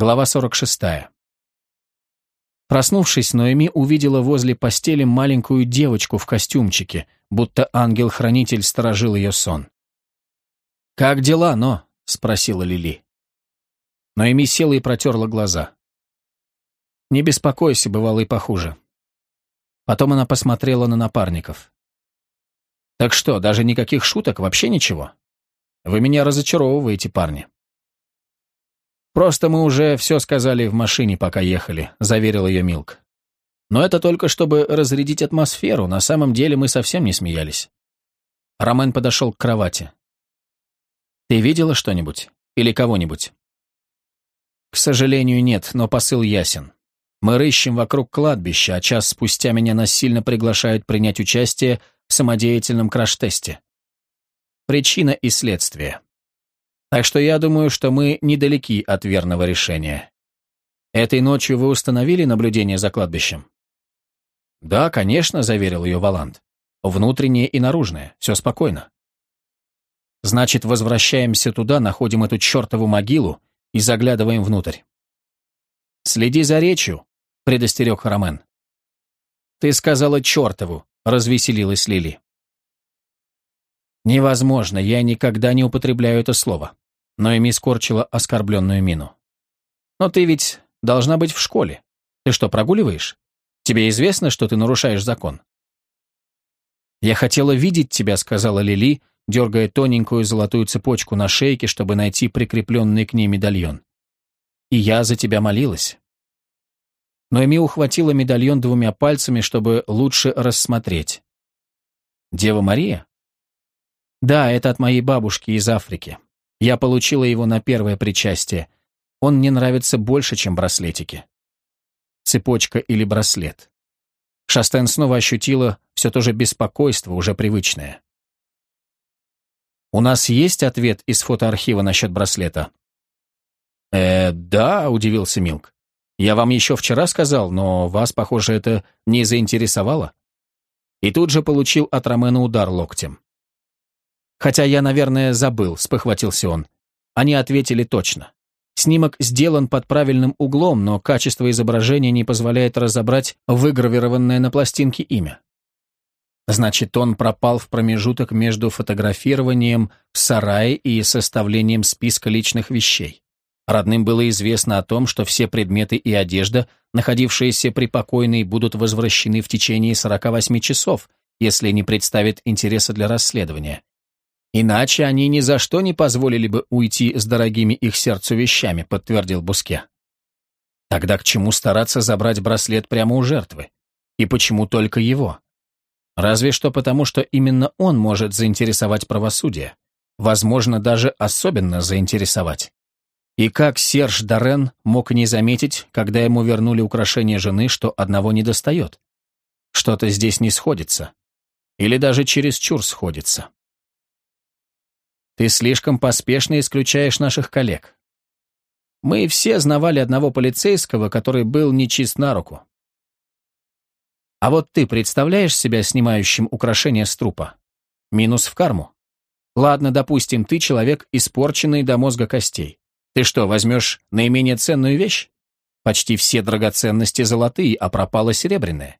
Глава 46. Проснувшись, Ноэми увидела возле постели маленькую девочку в костюмчике, будто ангел-хранитель сторожил ее сон. «Как дела, но?» — спросила Лили. Ноэми села и протерла глаза. «Не беспокойся, бывало и похуже». Потом она посмотрела на напарников. «Так что, даже никаких шуток, вообще ничего? Вы меня разочаровываете, парни». «Просто мы уже все сказали в машине, пока ехали», — заверил ее Милк. «Но это только чтобы разрядить атмосферу, на самом деле мы совсем не смеялись». Ромен подошел к кровати. «Ты видела что-нибудь? Или кого-нибудь?» «К сожалению, нет, но посыл ясен. Мы рыщем вокруг кладбища, а час спустя меня насильно приглашают принять участие в самодеятельном краш-тесте. Причина и следствие. Так что я думаю, что мы недалеки от верного решения. Этой ночью вы установили наблюдение за кладбищем? Да, конечно, заверил ее Валанд. Внутреннее и наружное, все спокойно. Значит, возвращаемся туда, находим эту чертову могилу и заглядываем внутрь. Следи за речью, предостерег Ромен. Ты сказала чертову, развеселилась Лили. Невозможно, я никогда не употребляю это слово. Но Эми скорчила оскорбленную мину. Но ты ведь должна быть в школе. Ты что, прогуливаешь? Тебе известно, что ты нарушаешь закон? Я хотела видеть тебя, сказала Лили, дергая тоненькую золотую цепочку на шейке, чтобы найти прикрепленный к ней медальон. И я за тебя молилась. Но Эми ухватила медальон двумя пальцами, чтобы лучше рассмотреть. Дева Мария? Да, это от моей бабушки из Африки. Я получила его на первое причастие. Он мне нравится больше, чем браслетики. Цепочка или браслет. Шастен снова ощутила все то же беспокойство, уже привычное. «У нас есть ответ из фотоархива насчет браслета?» «Э, да», — удивился Милк. «Я вам еще вчера сказал, но вас, похоже, это не заинтересовало». И тут же получил от Ромена удар локтем. Хотя я, наверное, забыл, спохватился он. Они ответили точно. Снимок сделан под правильным углом, но качество изображения не позволяет разобрать выгравированное на пластинке имя. Значит, он пропал в промежуток между фотографированием в сарае и составлением списка личных вещей. Родным было известно о том, что все предметы и одежда, находившиеся при покойной, будут возвращены в течение 48 часов, если не представят интереса для расследования. Иначе они ни за что не позволили бы уйти с дорогими их сердцу вещами, подтвердил Буске. Тогда к чему стараться забрать браслет прямо у жертвы? И почему только его? Разве что потому, что именно он может заинтересовать правосудие. Возможно, даже особенно заинтересовать. И как Серж Дорен мог не заметить, когда ему вернули украшение жены, что одного не достает? Что-то здесь не сходится. Или даже чересчур сходится. Ты слишком поспешно исключаешь наших коллег. Мы все знавали одного полицейского, который был нечист на руку. А вот ты представляешь себя снимающим украшения с трупа? Минус в карму. Ладно, допустим, ты человек, испорченный до мозга костей. Ты что, возьмешь наименее ценную вещь? Почти все драгоценности золотые, а пропало серебряное.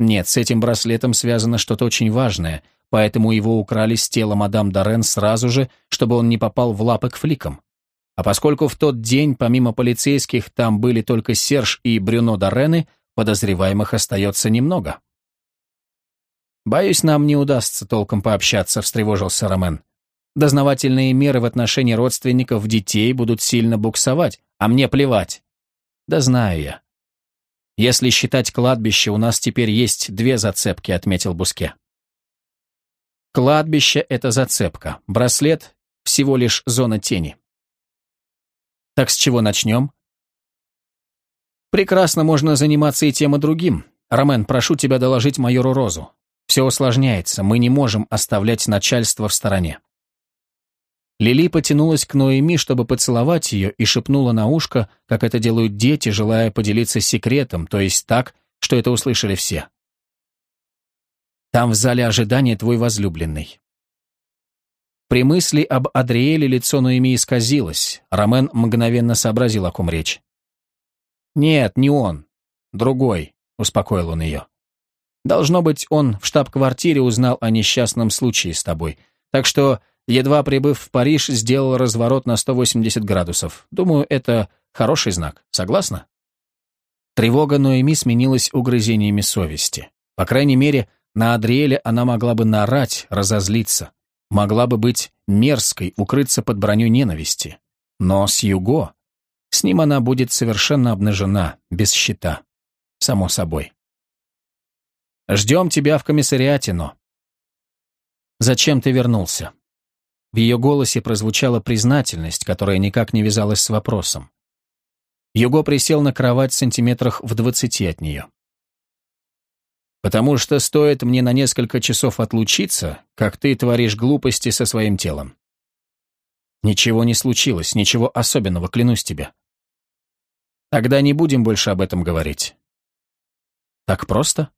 Нет, с этим браслетом связано что-то очень важное, поэтому его украли с тела мадам Дорен сразу же, чтобы он не попал в лапы к фликам. А поскольку в тот день, помимо полицейских, там были только Серж и Брюно Дорены, подозреваемых остается немного. «Боюсь, нам не удастся толком пообщаться», — встревожился Ромен. «Дознавательные меры в отношении родственников детей будут сильно буксовать, а мне плевать». «Да знаю я». «Если считать кладбище, у нас теперь есть две зацепки», — отметил Буске. Кладбище — это зацепка, браслет — всего лишь зона тени. Так с чего начнем? Прекрасно можно заниматься и тем, и другим. Ромен, прошу тебя доложить майору Розу. Все усложняется, мы не можем оставлять начальство в стороне. Лили потянулась к Ноэми, чтобы поцеловать ее, и шепнула на ушко, как это делают дети, желая поделиться секретом, то есть так, что это услышали все. Там в зале ожидания твой возлюбленный. При мысли об Адриэле лицо Ноэми исказилось. Ромен мгновенно сообразил, о ком речь. «Нет, не он. Другой», — успокоил он ее. «Должно быть, он в штаб-квартире узнал о несчастном случае с тобой. Так что, едва прибыв в Париж, сделал разворот на 180 градусов. Думаю, это хороший знак. Согласна?» Тревога Ноэми сменилась угрызениями совести. По крайней мере, на Адриэле она могла бы нарать, разозлиться. Могла бы быть мерзкой, укрыться под броню ненависти. Но с Юго... С ним она будет совершенно обнажена, без щита. Само собой. «Ждем тебя в комиссариате, но...» «Зачем ты вернулся?» В ее голосе прозвучала признательность, которая никак не вязалась с вопросом. Юго присел на кровать сантиметрах в двадцати от нее. «Потому что стоит мне на несколько часов отлучиться, как ты творишь глупости со своим телом». «Ничего не случилось, ничего особенного, клянусь тебе». «Тогда не будем больше об этом говорить». «Так просто?»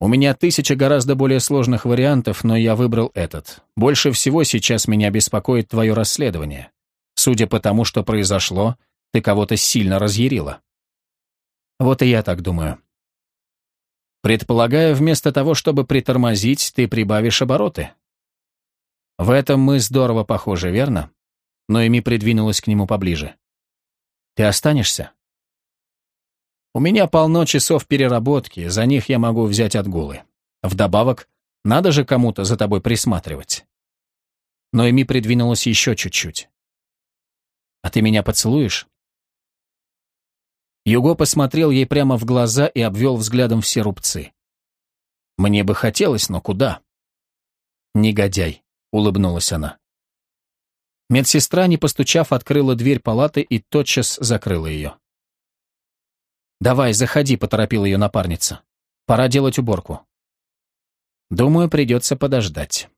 «У меня тысяча гораздо более сложных вариантов, но я выбрал этот. Больше всего сейчас меня беспокоит твое расследование. Судя по тому, что произошло, ты кого-то сильно разъярила. Вот и я так думаю. Предполагаю, вместо того, чтобы притормозить, ты прибавишь обороты. В этом мы здорово похожи, верно? Но Эми придвинулась к нему поближе. Ты останешься? У меня полно часов переработки, за них я могу взять отгулы. Вдобавок, надо же кому-то за тобой присматривать. Но Эми придвинулась еще чуть-чуть. А ты меня поцелуешь? Юго посмотрел ей прямо в глаза и обвел взглядом все рубцы. «Мне бы хотелось, но куда?» «Негодяй», — улыбнулась она. Медсестра, не постучав, открыла дверь палаты и тотчас закрыла ее. «Давай, заходи», — поторопила ее напарница. «Пора делать уборку». «Думаю, придется подождать».